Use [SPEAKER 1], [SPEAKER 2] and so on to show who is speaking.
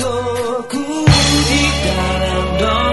[SPEAKER 1] untukku di dalam doa